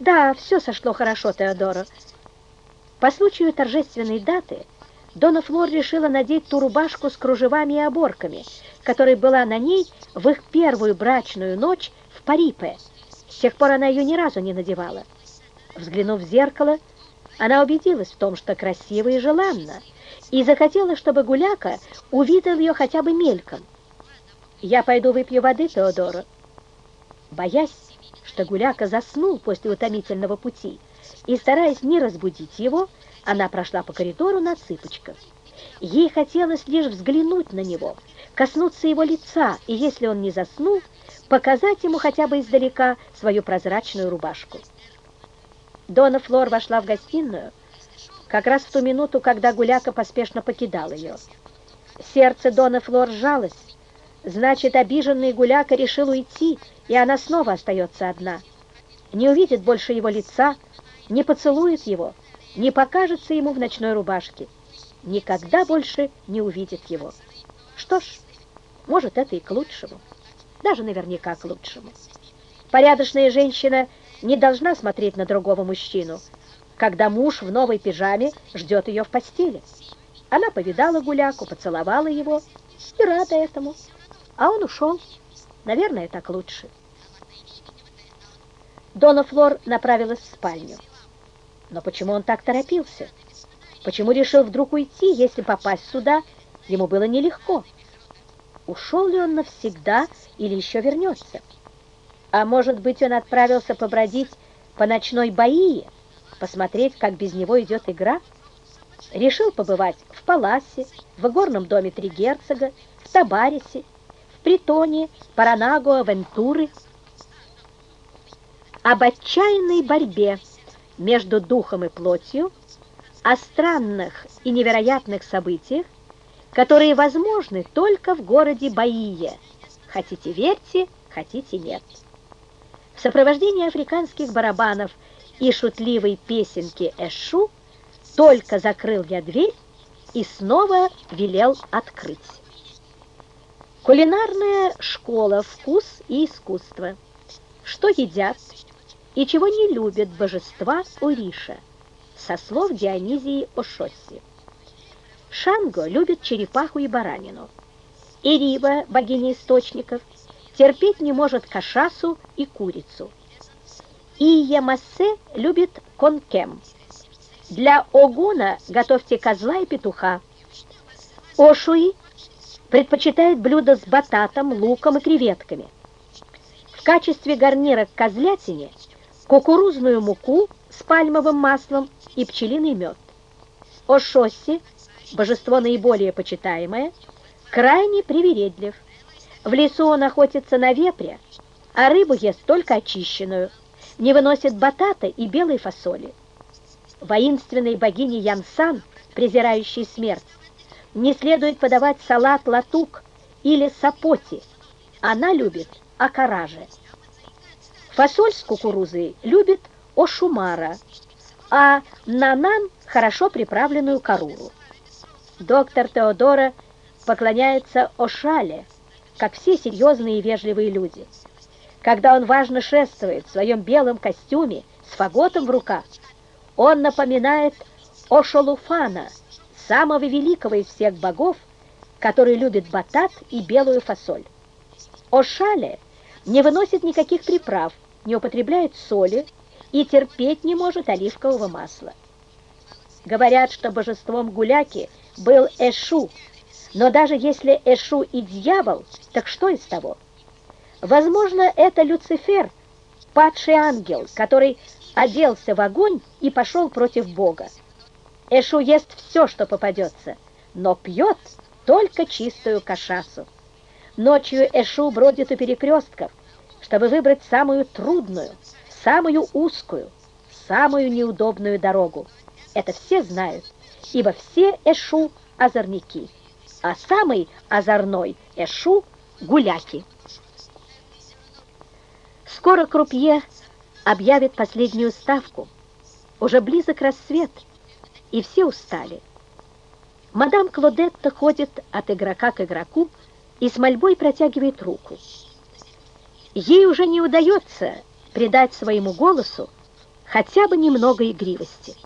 Да, все сошло хорошо, Теодора. По случаю торжественной даты Дона Флор решила надеть ту рубашку с кружевами и оборками, которая была на ней в их первую брачную ночь в Парипе. С тех пор она ее ни разу не надевала. Взглянув в зеркало, она убедилась в том, что красиво и желанно, и захотела, чтобы Гуляка увидел ее хотя бы мельком. «Я пойду выпью воды, Теодора». Боясь, что Гуляка заснул после утомительного пути, и, стараясь не разбудить его, она прошла по коридору на цыпочках. Ей хотелось лишь взглянуть на него, коснуться его лица, и, если он не заснул, показать ему хотя бы издалека свою прозрачную рубашку. Дона Флор вошла в гостиную как раз в ту минуту, когда Гуляка поспешно покидал ее. Сердце Дона Флор сжалось. Значит, обиженный Гуляка решил уйти, и она снова остается одна. Не увидит больше его лица, не поцелует его, не покажется ему в ночной рубашке. Никогда больше не увидит его. Что ж, может, это и к лучшему. Даже наверняка к лучшему. Порядочная женщина не должна смотреть на другого мужчину, когда муж в новой пижаме ждет ее в постели. Она повидала гуляку, поцеловала его и рада этому. А он ушел. Наверное, так лучше. Дона Флор направилась в спальню. Но почему он так торопился? Почему решил вдруг уйти, если попасть сюда ему было нелегко? Ушел ли он навсегда или еще вернется? А может быть, он отправился побродить по ночной Баии, посмотреть, как без него идет игра? Решил побывать в Паласе, в горном доме Три Герцога, в Табарисе, в Притоне, Паранагуа, Вентуры. Об отчаянной борьбе между духом и плотью, о странных и невероятных событиях, которые возможны только в городе Баие. Хотите верьте, хотите нет в сопровождении африканских барабанов и шутливой песенки Эшу только закрыл я дверь и снова велел открыть. Кулинарная школа «Вкус и искусство». Что едят и чего не любят божества Уриша, со слов Дионизии Ошосси. Шанго любит черепаху и баранину. Ирива, богиня источников, терпеть не может кашасу и курицу. И Ямасе любит конкем. Для Огуна готовьте козла и петуха. Ошуи предпочитает блюда с бататом, луком и креветками. В качестве гарнира к козлятине кукурузную муку с пальмовым маслом и пчелиный мед. Ошоси, божество наиболее почитаемое, крайне привередлив – в лесу он охотится на вепря, а рыбу ест только очищенную, не выносит батата и белой фасоли. Воинственной богине Янсан, презирающей смерть, не следует подавать салат латук или сапоти. Она любит акараже. Фасоль с кукурузой любит ошумара, а нанан – хорошо приправленную каруру. Доктор Теодора поклоняется Ошале – как все серьезные и вежливые люди. Когда он важно шествует в своем белом костюме с фаготом в руках, он напоминает Ошолуфана, самого великого из всех богов, который любит батат и белую фасоль. Ошале не выносит никаких приправ, не употребляет соли и терпеть не может оливкового масла. Говорят, что божеством гуляки был Эшу, но даже если Эшу и дьявол, так что из того? Возможно, это Люцифер, падший ангел, который оделся в огонь и пошел против Бога. Эшу ест все, что попадется, но пьет только чистую кашасу. Ночью Эшу бродит у перекрестков, чтобы выбрать самую трудную, самую узкую, самую неудобную дорогу. Это все знают, ибо все Эшу – озорники а самый озорной Эшу – гуляки. Скоро Крупье объявит последнюю ставку. Уже близок рассвет, и все устали. Мадам Клодетта ходит от игрока к игроку и с мольбой протягивает руку. Ей уже не удается придать своему голосу хотя бы немного игривости.